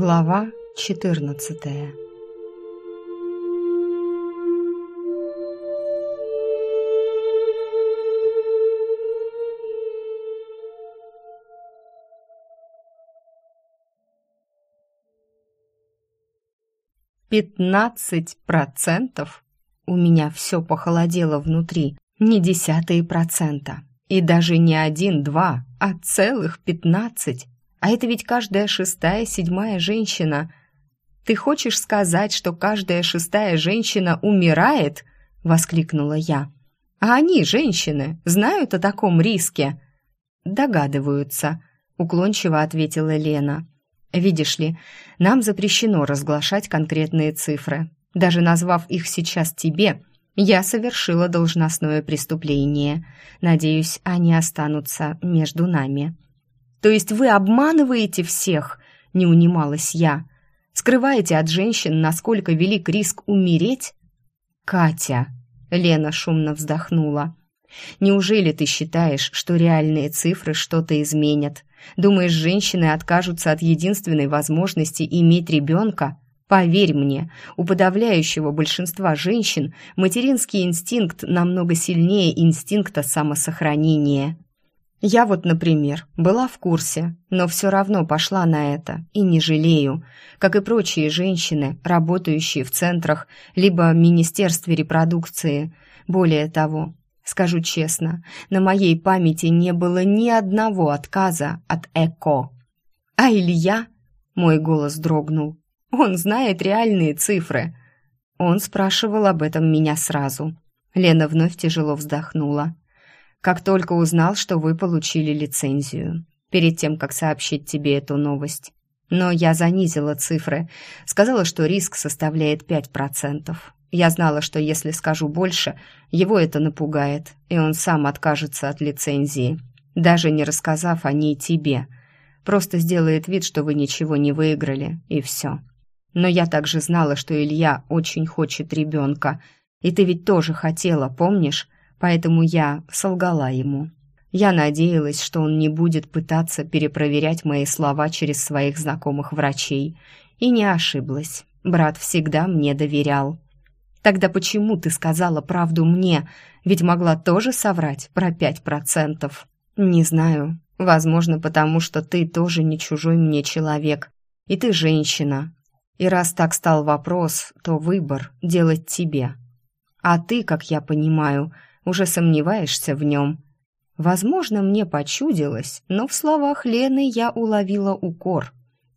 Глава 14 Пятнадцать процентов? У меня все похолодело внутри, не десятые процента. И даже не один-два, а целых пятнадцать. А это ведь каждая шестая, седьмая женщина. Ты хочешь сказать, что каждая шестая женщина умирает? воскликнула я. А они, женщины, знают о таком риске? Догадываются, уклончиво ответила Лена. Видишь ли, нам запрещено разглашать конкретные цифры. Даже назвав их сейчас тебе, я совершила должностное преступление. Надеюсь, они останутся между нами. То есть вы обманываете всех, не унималась я. Скрываете от женщин, насколько велик риск умереть? Катя, Лена шумно вздохнула. Неужели ты считаешь, что реальные цифры что-то изменят? Думаешь, женщины откажутся от единственной возможности иметь ребенка? Поверь мне, у подавляющего большинства женщин материнский инстинкт намного сильнее инстинкта самосохранения. Я вот, например, была в курсе, но все равно пошла на это и не жалею, как и прочие женщины, работающие в центрах либо Министерстве репродукции. Более того, скажу честно, на моей памяти не было ни одного отказа от ЭКО. А Илья, мой голос дрогнул, он знает реальные цифры. Он спрашивал об этом меня сразу. Лена вновь тяжело вздохнула как только узнал, что вы получили лицензию, перед тем, как сообщить тебе эту новость. Но я занизила цифры, сказала, что риск составляет 5%. Я знала, что если скажу больше, его это напугает, и он сам откажется от лицензии, даже не рассказав о ней тебе. Просто сделает вид, что вы ничего не выиграли, и все. Но я также знала, что Илья очень хочет ребенка, и ты ведь тоже хотела, помнишь? Поэтому я солгала ему. Я надеялась, что он не будет пытаться перепроверять мои слова через своих знакомых врачей. И не ошиблась. Брат всегда мне доверял. Тогда почему ты сказала правду мне? Ведь могла тоже соврать про пять процентов. Не знаю. Возможно, потому что ты тоже не чужой мне человек. И ты женщина. И раз так стал вопрос, то выбор делать тебе. А ты, как я понимаю, уже сомневаешься в нем. Возможно, мне почудилось, но в словах Лены я уловила укор.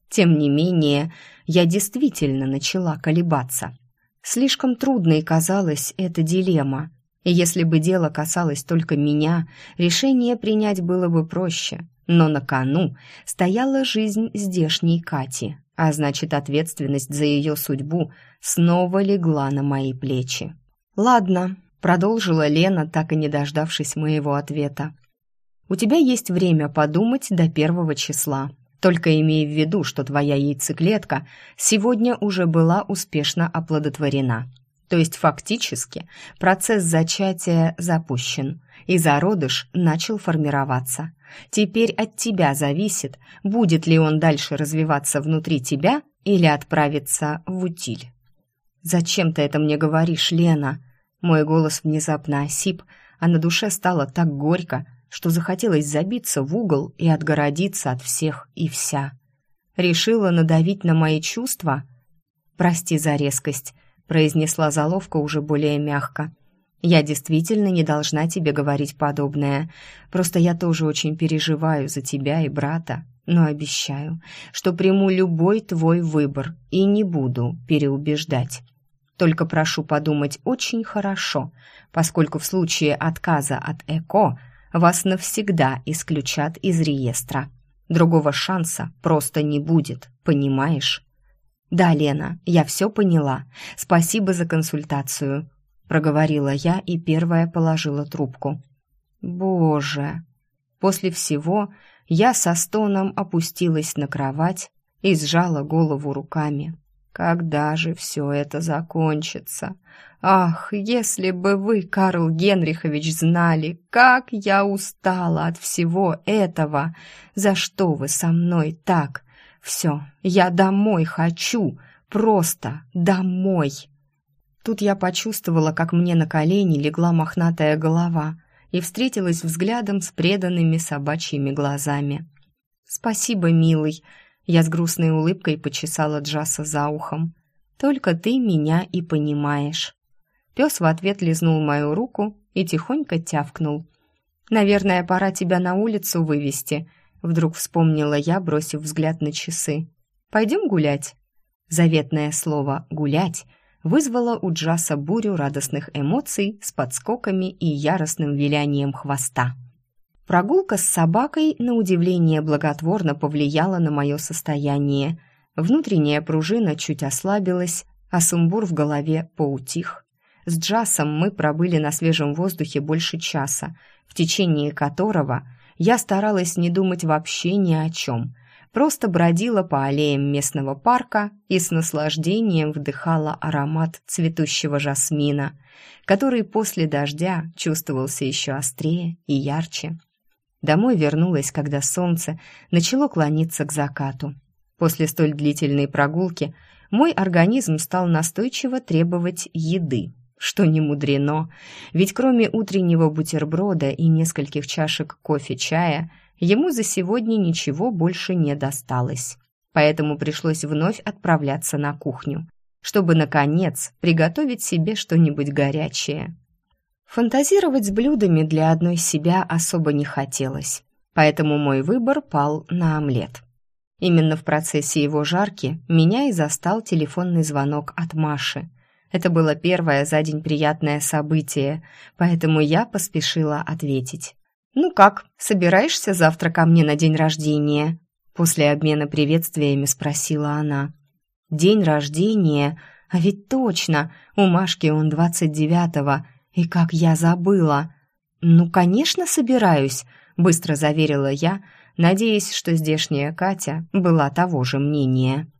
Тем не менее, я действительно начала колебаться. Слишком трудной казалась эта дилемма. И если бы дело касалось только меня, решение принять было бы проще. Но на кону стояла жизнь здешней Кати, а значит, ответственность за ее судьбу снова легла на мои плечи. Ладно, продолжила Лена, так и не дождавшись моего ответа. У тебя есть время подумать до первого числа. Только имей в виду, что твоя яйцеклетка сегодня уже была успешно оплодотворена. То есть фактически процесс зачатия запущен, и зародыш начал формироваться. Теперь от тебя зависит, будет ли он дальше развиваться внутри тебя или отправиться в утиль. «Зачем ты это мне говоришь, Лена?» Мой голос внезапно осип, а на душе стало так горько, что захотелось забиться в угол и отгородиться от всех и вся. Решила надавить на мои чувства? «Прости за резкость», — произнесла заловка уже более мягко. «Я действительно не должна тебе говорить подобное. Просто я тоже очень переживаю за тебя и брата, но обещаю, что приму любой твой выбор и не буду переубеждать. Только прошу подумать очень хорошо, поскольку в случае отказа от ЭКО вас навсегда исключат из реестра. Другого шанса просто не будет, понимаешь? Да, Лена, я все поняла. Спасибо за консультацию, проговорила я и первая положила трубку. Боже. После всего я со стоном опустилась на кровать и сжала голову руками. Когда же все это закончится? Ах, если бы вы, Карл Генрихович, знали, как я устала от всего этого! За что вы со мной так? Все, я домой хочу, просто домой. Тут я почувствовала, как мне на колени легла мохнатая голова и встретилась взглядом с преданными собачьими глазами. «Спасибо, милый», — я с грустной улыбкой почесала Джаса за ухом. «Только ты меня и понимаешь». Пес в ответ лизнул мою руку и тихонько тявкнул. «Наверное, пора тебя на улицу вывести», — вдруг вспомнила я, бросив взгляд на часы. «Пойдем гулять?» Заветное слово «гулять» вызвало у Джаса бурю радостных эмоций с подскоками и яростным вилянием хвоста. Прогулка с собакой, на удивление, благотворно повлияла на мое состояние. Внутренняя пружина чуть ослабилась, а сумбур в голове поутих. С Джасом мы пробыли на свежем воздухе больше часа, в течение которого я старалась не думать вообще ни о чем, просто бродила по аллеям местного парка и с наслаждением вдыхала аромат цветущего жасмина, который после дождя чувствовался еще острее и ярче. Домой вернулась, когда солнце начало клониться к закату. После столь длительной прогулки мой организм стал настойчиво требовать еды что не мудрено, ведь кроме утреннего бутерброда и нескольких чашек кофе-чая, ему за сегодня ничего больше не досталось. Поэтому пришлось вновь отправляться на кухню, чтобы, наконец, приготовить себе что-нибудь горячее. Фантазировать с блюдами для одной себя особо не хотелось, поэтому мой выбор пал на омлет. Именно в процессе его жарки меня и застал телефонный звонок от Маши – это было первое за день приятное событие, поэтому я поспешила ответить. «Ну как, собираешься завтра ко мне на день рождения?» После обмена приветствиями спросила она. «День рождения? А ведь точно, у Машки он двадцать девятого, и как я забыла!» «Ну, конечно, собираюсь», — быстро заверила я, надеясь, что здешняя Катя была того же мнения.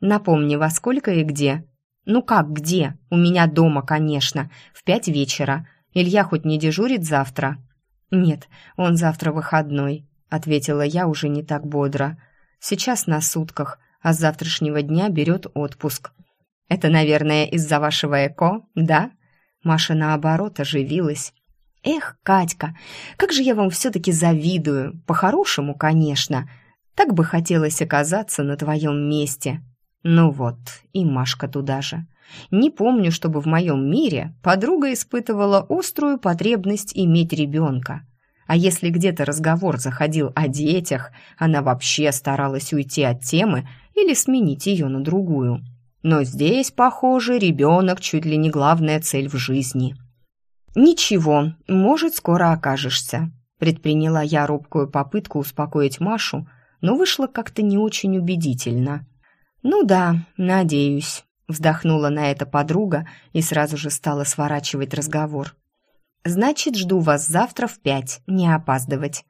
«Напомни, во сколько и где?» «Ну как, где? У меня дома, конечно. В пять вечера. Илья хоть не дежурит завтра?» «Нет, он завтра выходной», — ответила я уже не так бодро. «Сейчас на сутках, а с завтрашнего дня берет отпуск». «Это, наверное, из-за вашего ЭКО, да?» Маша, наоборот, оживилась. «Эх, Катька, как же я вам все-таки завидую! По-хорошему, конечно. Так бы хотелось оказаться на твоем месте». Ну вот, и Машка туда же. Не помню, чтобы в моем мире подруга испытывала острую потребность иметь ребенка. А если где-то разговор заходил о детях, она вообще старалась уйти от темы или сменить ее на другую. Но здесь, похоже, ребенок чуть ли не главная цель в жизни. «Ничего, может, скоро окажешься», — предприняла я робкую попытку успокоить Машу, но вышло как-то не очень убедительно. «Ну да, надеюсь», — вздохнула на это подруга и сразу же стала сворачивать разговор. «Значит, жду вас завтра в пять, не опаздывать».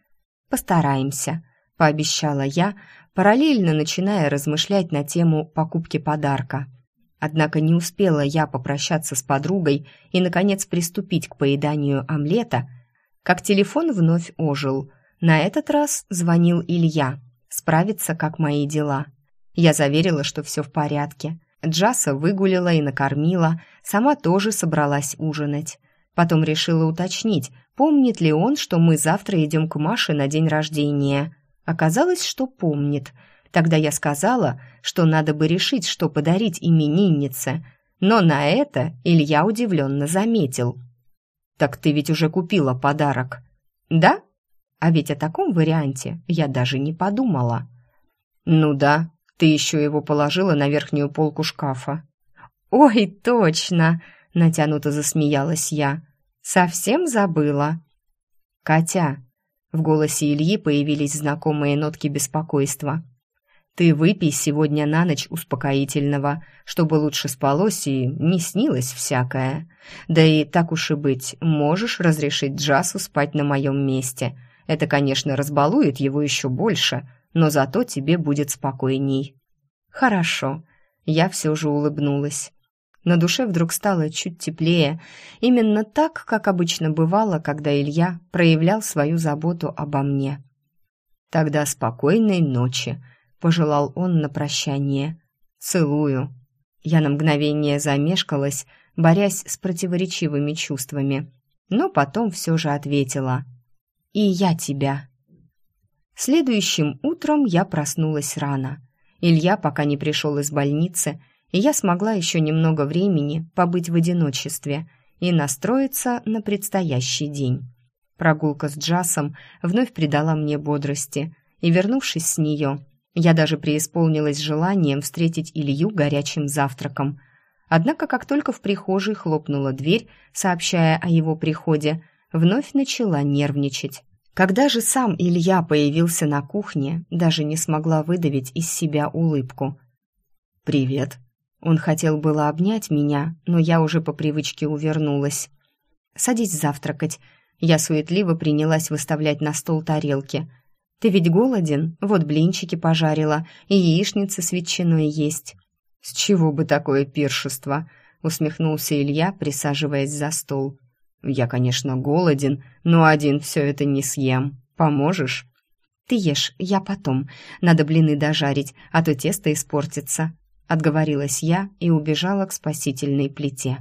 «Постараемся», — пообещала я, параллельно начиная размышлять на тему покупки подарка. Однако не успела я попрощаться с подругой и, наконец, приступить к поеданию омлета, как телефон вновь ожил. На этот раз звонил Илья. Справиться, как мои дела. Я заверила, что все в порядке. Джаса выгулила и накормила, сама тоже собралась ужинать. Потом решила уточнить, помнит ли он, что мы завтра идем к Маше на день рождения. Оказалось, что помнит. Тогда я сказала, что надо бы решить, что подарить имениннице. Но на это Илья удивленно заметил. «Так ты ведь уже купила подарок». «Да? А ведь о таком варианте я даже не подумала». «Ну да, ты еще его положила на верхнюю полку шкафа». «Ой, точно!» — натянуто засмеялась я. «Совсем забыла». «Катя!» — в голосе Ильи появились знакомые нотки беспокойства. «Ты выпей сегодня на ночь успокоительного, чтобы лучше спалось и не снилось всякое. Да и так уж и быть, можешь разрешить Джасу спать на моем месте. Это, конечно, разбалует его еще больше, но зато тебе будет спокойней». «Хорошо», — я все же улыбнулась. На душе вдруг стало чуть теплее, именно так, как обычно бывало, когда Илья проявлял свою заботу обо мне. «Тогда спокойной ночи», — пожелал он на прощание. «Целую». Я на мгновение замешкалась, борясь с противоречивыми чувствами, но потом все же ответила. «И я тебя». Следующим утром я проснулась рано. Илья пока не пришел из больницы, и я смогла еще немного времени побыть в одиночестве и настроиться на предстоящий день. Прогулка с Джасом вновь придала мне бодрости, и, вернувшись с нее, я даже преисполнилась желанием встретить Илью горячим завтраком. Однако, как только в прихожей хлопнула дверь, сообщая о его приходе, вновь начала нервничать. Когда же сам Илья появился на кухне, даже не смогла выдавить из себя улыбку. «Привет». Он хотел было обнять меня, но я уже по привычке увернулась. «Садись завтракать». Я суетливо принялась выставлять на стол тарелки – ты ведь голоден? Вот блинчики пожарила, и яичницы с ветчиной есть». «С чего бы такое пиршество?» — усмехнулся Илья, присаживаясь за стол. «Я, конечно, голоден, но один все это не съем. Поможешь?» «Ты ешь, я потом. Надо блины дожарить, а то тесто испортится», — отговорилась я и убежала к спасительной плите.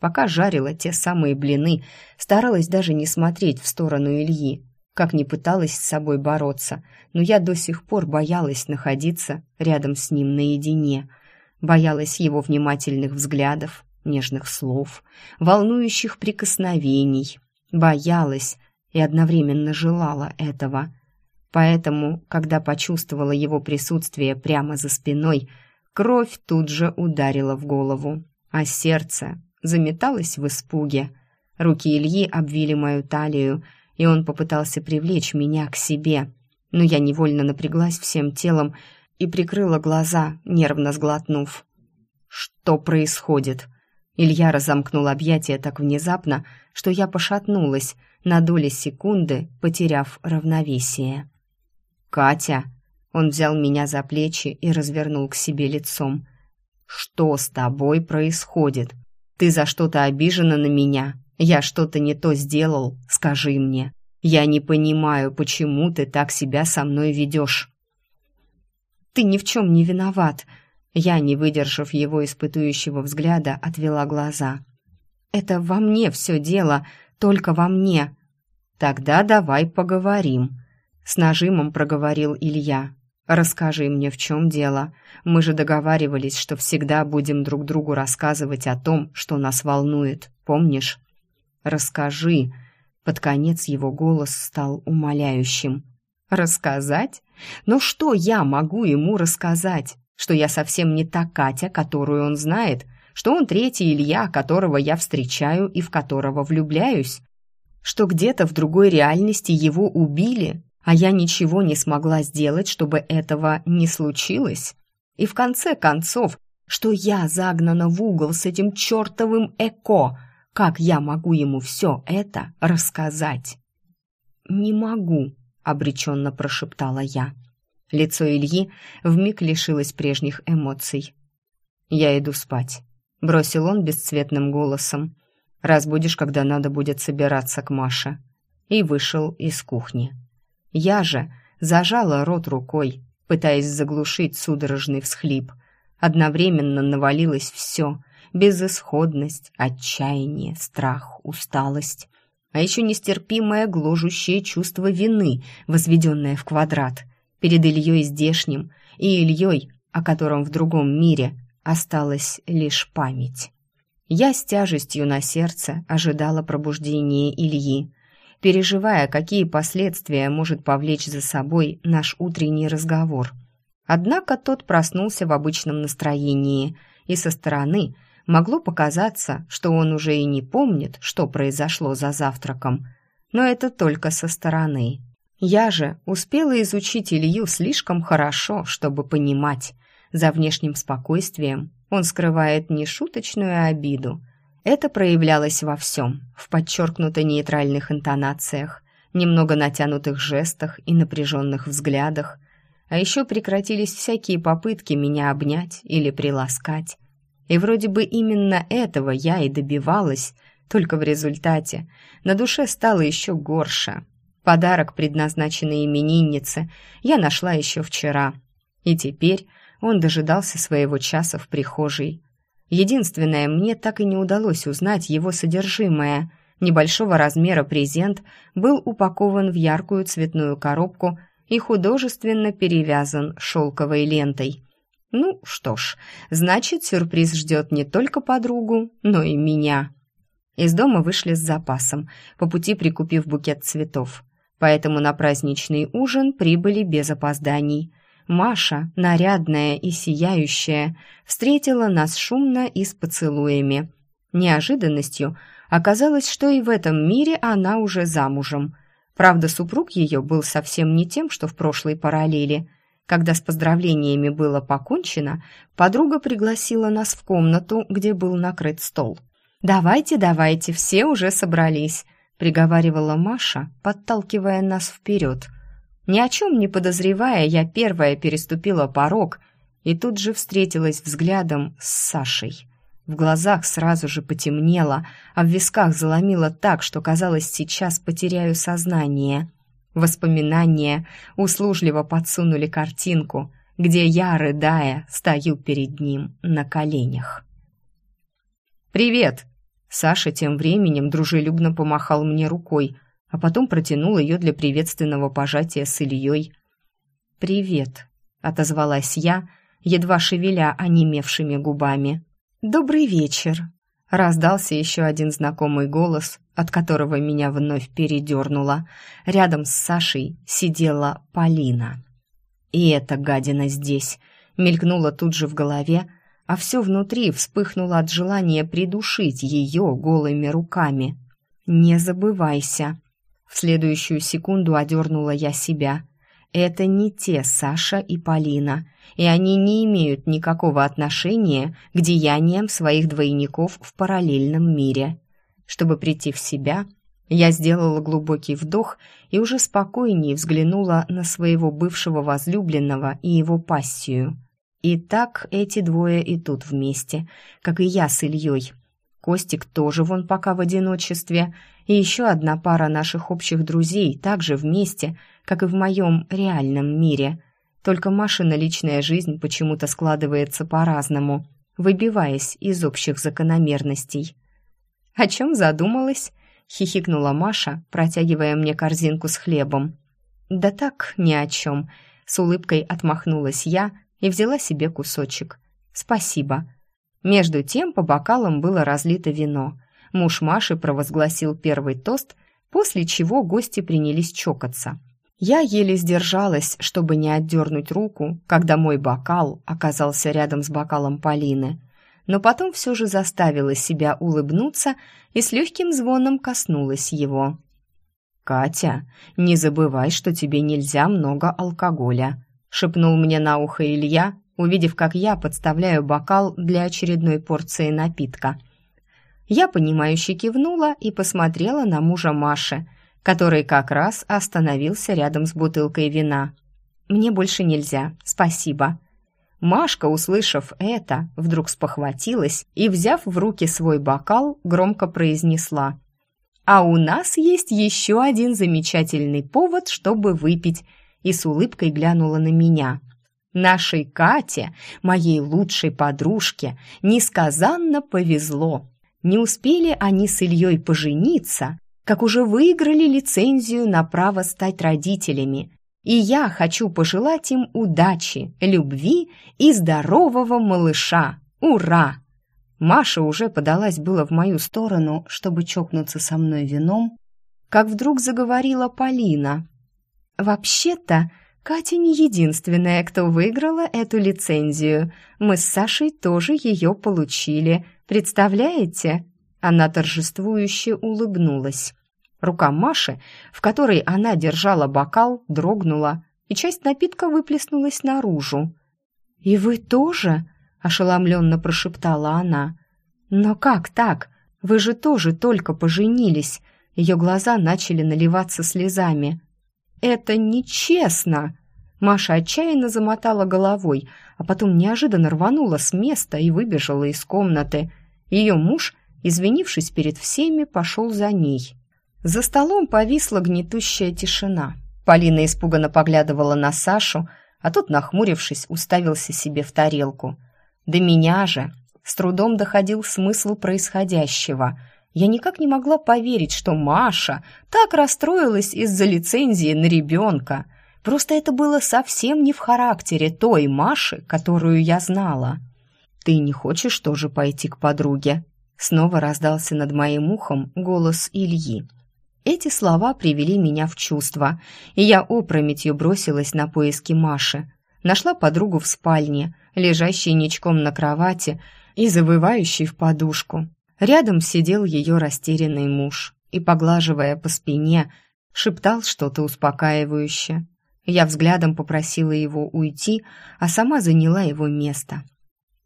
Пока жарила те самые блины, старалась даже не смотреть в сторону Ильи, как ни пыталась с собой бороться, но я до сих пор боялась находиться рядом с ним наедине. Боялась его внимательных взглядов, нежных слов, волнующих прикосновений. Боялась и одновременно желала этого. Поэтому, когда почувствовала его присутствие прямо за спиной, кровь тут же ударила в голову, а сердце заметалось в испуге. Руки Ильи обвили мою талию, и он попытался привлечь меня к себе. Но я невольно напряглась всем телом и прикрыла глаза, нервно сглотнув. «Что происходит?» Илья разомкнул объятия так внезапно, что я пошатнулась, на доли секунды потеряв равновесие. «Катя!» Он взял меня за плечи и развернул к себе лицом. «Что с тобой происходит? Ты за что-то обижена на меня?» Я что-то не то сделал, скажи мне. Я не понимаю, почему ты так себя со мной ведешь. Ты ни в чем не виноват. Я, не выдержав его испытующего взгляда, отвела глаза. Это во мне все дело, только во мне. Тогда давай поговорим. С нажимом проговорил Илья. «Расскажи мне, в чем дело. Мы же договаривались, что всегда будем друг другу рассказывать о том, что нас волнует. Помнишь?» Расскажи. Под конец его голос стал умоляющим. Рассказать? Но что я могу ему рассказать? Что я совсем не та Катя, которую он знает, что он третий Илья, которого я встречаю и в которого влюбляюсь, что где-то в другой реальности его убили, а я ничего не смогла сделать, чтобы этого не случилось. И в конце концов, что я загнана в угол с этим чертовым эко, как я могу ему все это рассказать? «Не могу», — обреченно прошептала я. Лицо Ильи вмиг лишилось прежних эмоций. «Я иду спать», — бросил он бесцветным голосом. «Разбудишь, когда надо будет собираться к Маше». И вышел из кухни. Я же зажала рот рукой, пытаясь заглушить судорожный всхлип. Одновременно навалилось все — безысходность, отчаяние, страх, усталость, а еще нестерпимое гложущее чувство вины, возведенное в квадрат, перед Ильей здешним и Ильей, о котором в другом мире осталась лишь память. Я с тяжестью на сердце ожидала пробуждения Ильи, переживая, какие последствия может повлечь за собой наш утренний разговор. Однако тот проснулся в обычном настроении, и со стороны – Могло показаться, что он уже и не помнит, что произошло за завтраком, но это только со стороны. Я же успела изучить Илью слишком хорошо, чтобы понимать, за внешним спокойствием он скрывает нешуточную обиду. Это проявлялось во всем, в подчеркнуто нейтральных интонациях, немного натянутых жестах и напряженных взглядах, а еще прекратились всякие попытки меня обнять или приласкать. И вроде бы именно этого я и добивалась, только в результате на душе стало еще горше. Подарок, предназначенный имениннице, я нашла еще вчера. И теперь он дожидался своего часа в прихожей. Единственное, мне так и не удалось узнать его содержимое. Небольшого размера презент был упакован в яркую цветную коробку и художественно перевязан шелковой лентой. Ну что ж, значит, сюрприз ждет не только подругу, но и меня. Из дома вышли с запасом, по пути прикупив букет цветов. Поэтому на праздничный ужин прибыли без опозданий. Маша, нарядная и сияющая, встретила нас шумно и с поцелуями. Неожиданностью оказалось, что и в этом мире она уже замужем. Правда, супруг ее был совсем не тем, что в прошлой параллели. Когда с поздравлениями было покончено, подруга пригласила нас в комнату, где был накрыт стол. «Давайте, давайте, все уже собрались», — приговаривала Маша, подталкивая нас вперед. Ни о чем не подозревая, я первая переступила порог и тут же встретилась взглядом с Сашей. В глазах сразу же потемнело, а в висках заломило так, что казалось, сейчас потеряю сознание. Воспоминания услужливо подсунули картинку, где я, рыдая, стою перед ним на коленях. «Привет!» Саша тем временем дружелюбно помахал мне рукой, а потом протянул ее для приветственного пожатия с Ильей. «Привет», — отозвалась я, едва шевеля онемевшими губами. «Добрый вечер», — раздался еще один знакомый голос, от которого меня вновь передернуло. Рядом с Сашей сидела Полина. «И эта гадина здесь», — мелькнула тут же в голове, а все внутри вспыхнуло от желания придушить ее голыми руками. «Не забывайся!» В следующую секунду одернула я себя. «Это не те Саша и Полина, и они не имеют никакого отношения к деяниям своих двойников в параллельном мире». Чтобы прийти в себя, я сделала глубокий вдох и уже спокойнее взглянула на своего бывшего возлюбленного и его пассию – и так эти двое идут вместе, как и я с Ильей. Костик тоже вон пока в одиночестве, и еще одна пара наших общих друзей также вместе, как и в моем реальном мире. Только Машина личная жизнь почему-то складывается по-разному, выбиваясь из общих закономерностей. «О чем задумалась?» — хихикнула Маша, протягивая мне корзинку с хлебом. «Да так, ни о чем», — с улыбкой отмахнулась я, и взяла себе кусочек. «Спасибо». Между тем по бокалам было разлито вино. Муж Маши провозгласил первый тост, после чего гости принялись чокаться. Я еле сдержалась, чтобы не отдернуть руку, когда мой бокал оказался рядом с бокалом Полины. Но потом все же заставила себя улыбнуться и с легким звоном коснулась его. «Катя, не забывай, что тебе нельзя много алкоголя», шепнул мне на ухо Илья, увидев, как я подставляю бокал для очередной порции напитка. Я понимающе кивнула и посмотрела на мужа Маши, который как раз остановился рядом с бутылкой вина. Мне больше нельзя, спасибо. Машка, услышав это, вдруг спохватилась и, взяв в руки свой бокал, громко произнесла: "А у нас есть еще один замечательный повод, чтобы выпить и с улыбкой глянула на меня. Нашей Кате, моей лучшей подружке, несказанно повезло. Не успели они с Ильей пожениться, как уже выиграли лицензию на право стать родителями. И я хочу пожелать им удачи, любви и здорового малыша. Ура! Маша уже подалась было в мою сторону, чтобы чокнуться со мной вином, как вдруг заговорила Полина, «Вообще-то, Катя не единственная, кто выиграла эту лицензию. Мы с Сашей тоже ее получили. Представляете?» Она торжествующе улыбнулась. Рука Маши, в которой она держала бокал, дрогнула, и часть напитка выплеснулась наружу. «И вы тоже?» — ошеломленно прошептала она. «Но как так? Вы же тоже только поженились». Ее глаза начали наливаться слезами. «Это нечестно!» Маша отчаянно замотала головой, а потом неожиданно рванула с места и выбежала из комнаты. Ее муж, извинившись перед всеми, пошел за ней. За столом повисла гнетущая тишина. Полина испуганно поглядывала на Сашу, а тот, нахмурившись, уставился себе в тарелку. До меня же с трудом доходил смысл происходящего. Я никак не могла поверить, что Маша так расстроилась из-за лицензии на ребенка. Просто это было совсем не в характере той Маши, которую я знала. «Ты не хочешь тоже пойти к подруге?» Снова раздался над моим ухом голос Ильи. Эти слова привели меня в чувство, и я опрометью бросилась на поиски Маши. Нашла подругу в спальне, лежащей ничком на кровати и завывающей в подушку. Рядом сидел ее растерянный муж и, поглаживая по спине, шептал что-то успокаивающее. Я взглядом попросила его уйти, а сама заняла его место.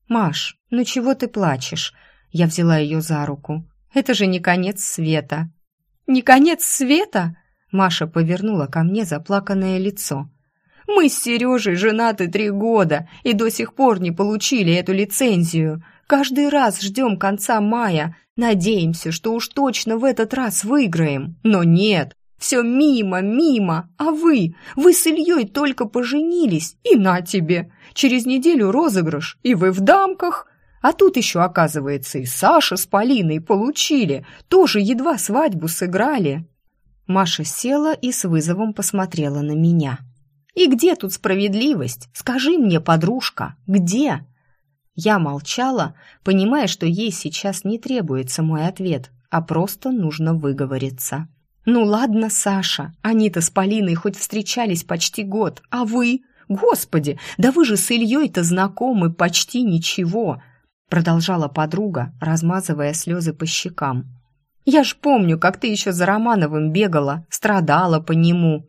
«Маш, ну чего ты плачешь?» Я взяла ее за руку. «Это же не конец света!» не конец света?» Маша повернула ко мне заплаканное лицо. «Мы с Сережей женаты три года и до сих пор не получили эту лицензию. Каждый раз ждем конца мая, надеемся, что уж точно в этот раз выиграем. Но нет, все мимо, мимо. А вы, вы с Ильей только поженились, и на тебе. Через неделю розыгрыш, и вы в дамках. А тут еще, оказывается, и Саша с Полиной получили, тоже едва свадьбу сыграли. Маша села и с вызовом посмотрела на меня. «И где тут справедливость? Скажи мне, подружка, где?» Я молчала, понимая, что ей сейчас не требуется мой ответ, а просто нужно выговориться. «Ну ладно, Саша, они-то с Полиной хоть встречались почти год, а вы? Господи, да вы же с Ильей-то знакомы почти ничего продолжала подруга, размазывая слезы по щекам. «Я ж помню, как ты еще за Романовым бегала, страдала по нему.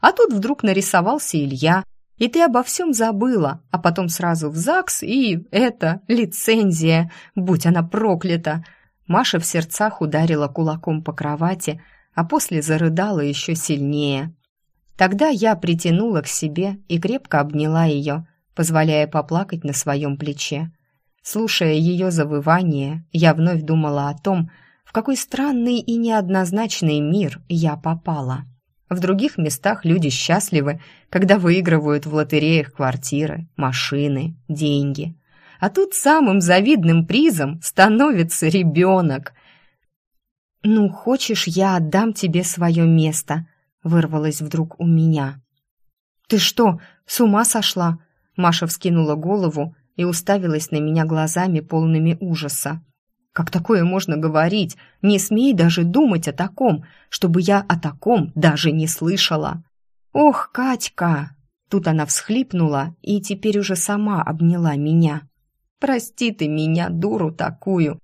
А тут вдруг нарисовался Илья, и ты обо всем забыла, а потом сразу в ЗАГС и это, лицензия, будь она проклята!» Маша в сердцах ударила кулаком по кровати, а после зарыдала еще сильнее. Тогда я притянула к себе и крепко обняла ее, позволяя поплакать на своем плече. Слушая ее завывание, я вновь думала о том, в какой странный и неоднозначный мир я попала. В других местах люди счастливы, когда выигрывают в лотереях квартиры, машины, деньги. А тут самым завидным призом становится ребенок. «Ну, хочешь, я отдам тебе свое место?» вырвалось вдруг у меня. «Ты что, с ума сошла?» Маша вскинула голову и уставилась на меня глазами полными ужаса. «Как такое можно говорить? Не смей даже думать о таком, чтобы я о таком даже не слышала!» «Ох, Катька!» Тут она всхлипнула и теперь уже сама обняла меня. «Прости ты меня, дуру такую!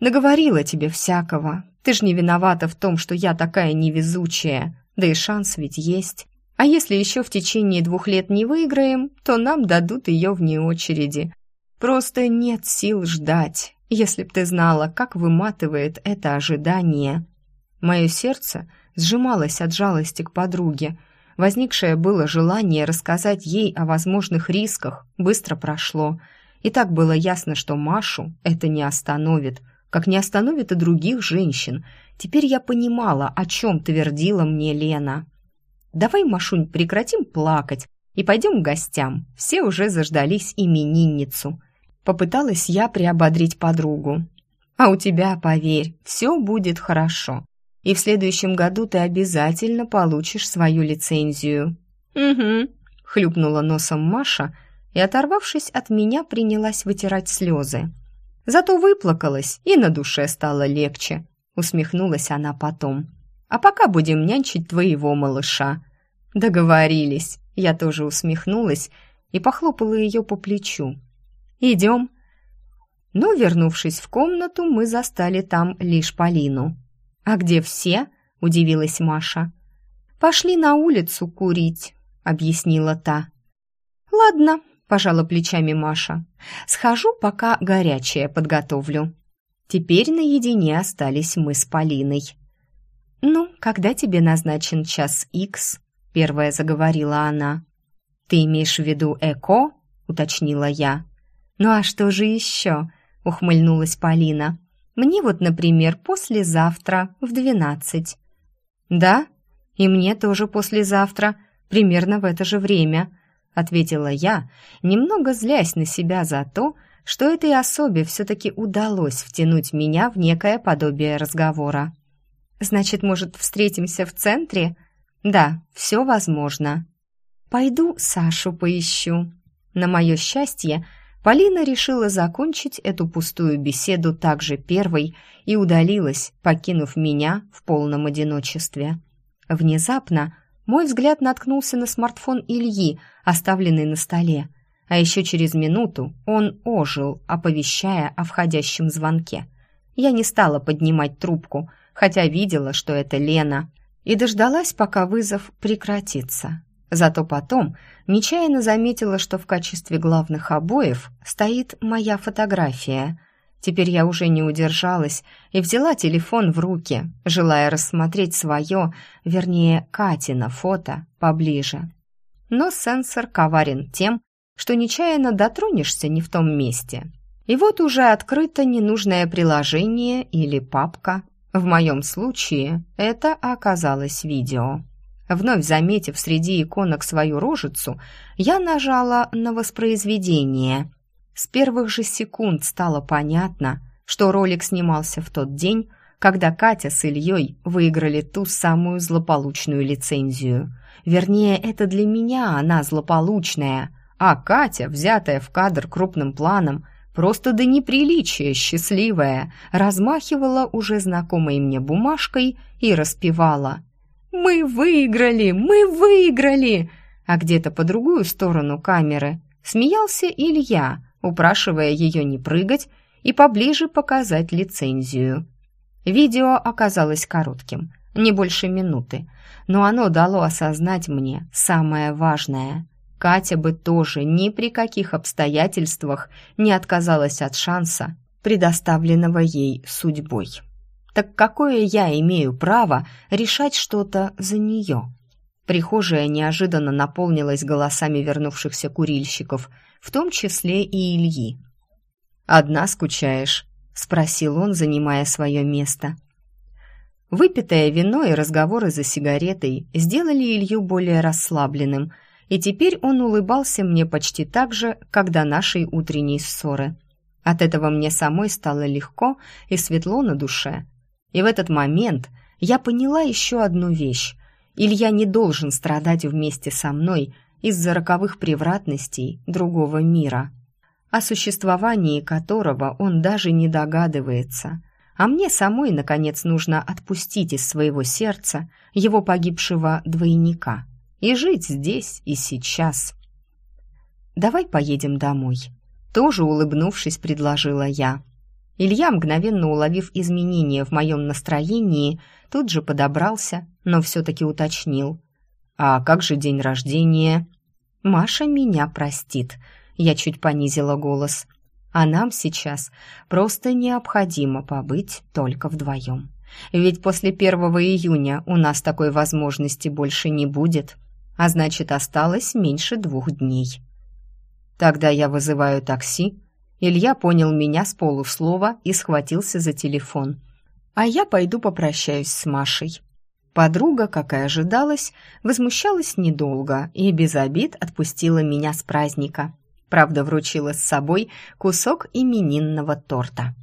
Наговорила тебе всякого. Ты ж не виновата в том, что я такая невезучая. Да и шанс ведь есть. А если еще в течение двух лет не выиграем, то нам дадут ее вне очереди. Просто нет сил ждать, если б ты знала, как выматывает это ожидание. Мое сердце сжималось от жалости к подруге. Возникшее было желание рассказать ей о возможных рисках, быстро прошло. И так было ясно, что Машу это не остановит, как не остановит и других женщин. Теперь я понимала, о чем твердила мне Лена. «Давай, Машунь, прекратим плакать и пойдем к гостям. Все уже заждались именинницу». Попыталась я приободрить подругу. «А у тебя, поверь, все будет хорошо. И в следующем году ты обязательно получишь свою лицензию». «Угу», — хлюпнула носом Маша и, оторвавшись от меня, принялась вытирать слезы. «Зато выплакалась, и на душе стало легче», — усмехнулась она потом. «А пока будем нянчить твоего малыша». «Договорились», — я тоже усмехнулась и похлопала ее по плечу. Идем». Но, вернувшись в комнату, мы застали там лишь Полину. «А где все?» – удивилась Маша. «Пошли на улицу курить», – объяснила та. «Ладно», – пожала плечами Маша. «Схожу, пока горячее подготовлю». Теперь наедине остались мы с Полиной. «Ну, когда тебе назначен час икс?» – первая заговорила она. «Ты имеешь в виду ЭКО?» – уточнила я. «Ну а что же еще?» — ухмыльнулась Полина. «Мне вот, например, послезавтра в двенадцать». «Да? И мне тоже послезавтра, примерно в это же время», — ответила я, немного злясь на себя за то, что этой особе все-таки удалось втянуть меня в некое подобие разговора. «Значит, может, встретимся в центре?» «Да, все возможно». «Пойду Сашу поищу». На мое счастье, Полина решила закончить эту пустую беседу также первой и удалилась, покинув меня в полном одиночестве. Внезапно мой взгляд наткнулся на смартфон Ильи, оставленный на столе, а еще через минуту он ожил, оповещая о входящем звонке. Я не стала поднимать трубку, хотя видела, что это Лена, и дождалась, пока вызов прекратится. Зато потом нечаянно заметила, что в качестве главных обоев стоит моя фотография. Теперь я уже не удержалась и взяла телефон в руки, желая рассмотреть свое, вернее, Катина фото поближе. Но сенсор коварен тем, что нечаянно дотронешься не в том месте. И вот уже открыто ненужное приложение или папка. В моем случае это оказалось видео. Вновь заметив среди иконок свою рожицу, я нажала на воспроизведение. С первых же секунд стало понятно, что ролик снимался в тот день, когда Катя с Ильей выиграли ту самую злополучную лицензию. Вернее, это для меня она злополучная, а Катя, взятая в кадр крупным планом, просто до неприличия счастливая, размахивала уже знакомой мне бумажкой и распевала «Мы выиграли! Мы выиграли!» А где-то по другую сторону камеры смеялся Илья, упрашивая ее не прыгать и поближе показать лицензию. Видео оказалось коротким, не больше минуты, но оно дало осознать мне самое важное. Катя бы тоже ни при каких обстоятельствах не отказалась от шанса, предоставленного ей судьбой. Так какое я имею право решать что-то за нее? Прихожая неожиданно наполнилась голосами вернувшихся курильщиков, в том числе и Ильи. «Одна скучаешь?» — спросил он, занимая свое место. Выпитое вино и разговоры за сигаретой сделали Илью более расслабленным, и теперь он улыбался мне почти так же, как до нашей утренней ссоры. От этого мне самой стало легко и светло на душе. И в этот момент я поняла еще одну вещь. Илья не должен страдать вместе со мной из-за роковых превратностей другого мира, о существовании которого он даже не догадывается. А мне самой, наконец, нужно отпустить из своего сердца его погибшего двойника и жить здесь и сейчас. «Давай поедем домой», — тоже улыбнувшись, предложила я. Илья, мгновенно уловив изменения в моем настроении, тут же подобрался, но все-таки уточнил. «А как же день рождения?» «Маша меня простит», — я чуть понизила голос. «А нам сейчас просто необходимо побыть только вдвоем. Ведь после первого июня у нас такой возможности больше не будет, а значит, осталось меньше двух дней». «Тогда я вызываю такси», Илья понял меня с полуслова и схватился за телефон. А я пойду попрощаюсь с Машей. Подруга, как и ожидалось, возмущалась недолго и без обид отпустила меня с праздника. Правда, вручила с собой кусок именинного торта.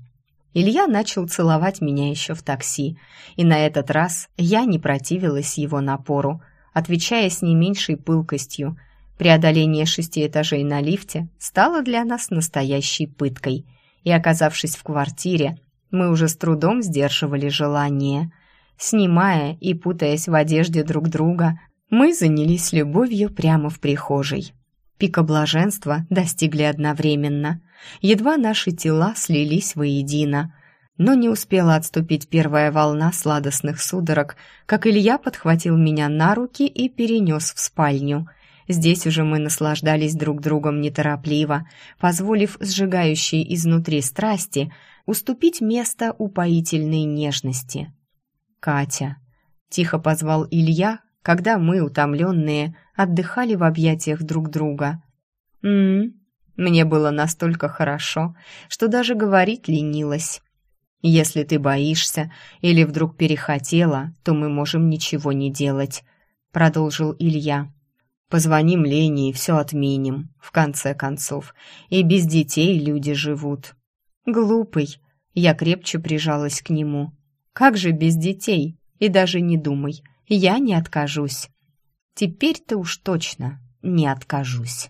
Илья начал целовать меня еще в такси, и на этот раз я не противилась его напору, отвечая с не меньшей пылкостью – Преодоление шести этажей на лифте стало для нас настоящей пыткой, и, оказавшись в квартире, мы уже с трудом сдерживали желание. Снимая и путаясь в одежде друг друга, мы занялись любовью прямо в прихожей. Пика блаженства достигли одновременно. Едва наши тела слились воедино. Но не успела отступить первая волна сладостных судорог, как Илья подхватил меня на руки и перенес в спальню – Здесь уже мы наслаждались друг другом неторопливо, позволив сжигающей изнутри страсти уступить место упоительной нежности. «Катя», — тихо позвал Илья, когда мы, утомленные, отдыхали в объятиях друг друга. «М-м-м», мне было настолько хорошо, что даже говорить ленилась. «Если ты боишься или вдруг перехотела, то мы можем ничего не делать», — продолжил Илья. Позвоним Лене и все отменим, в конце концов. И без детей люди живут». «Глупый». Я крепче прижалась к нему. «Как же без детей? И даже не думай, я не откажусь». «Теперь-то уж точно не откажусь».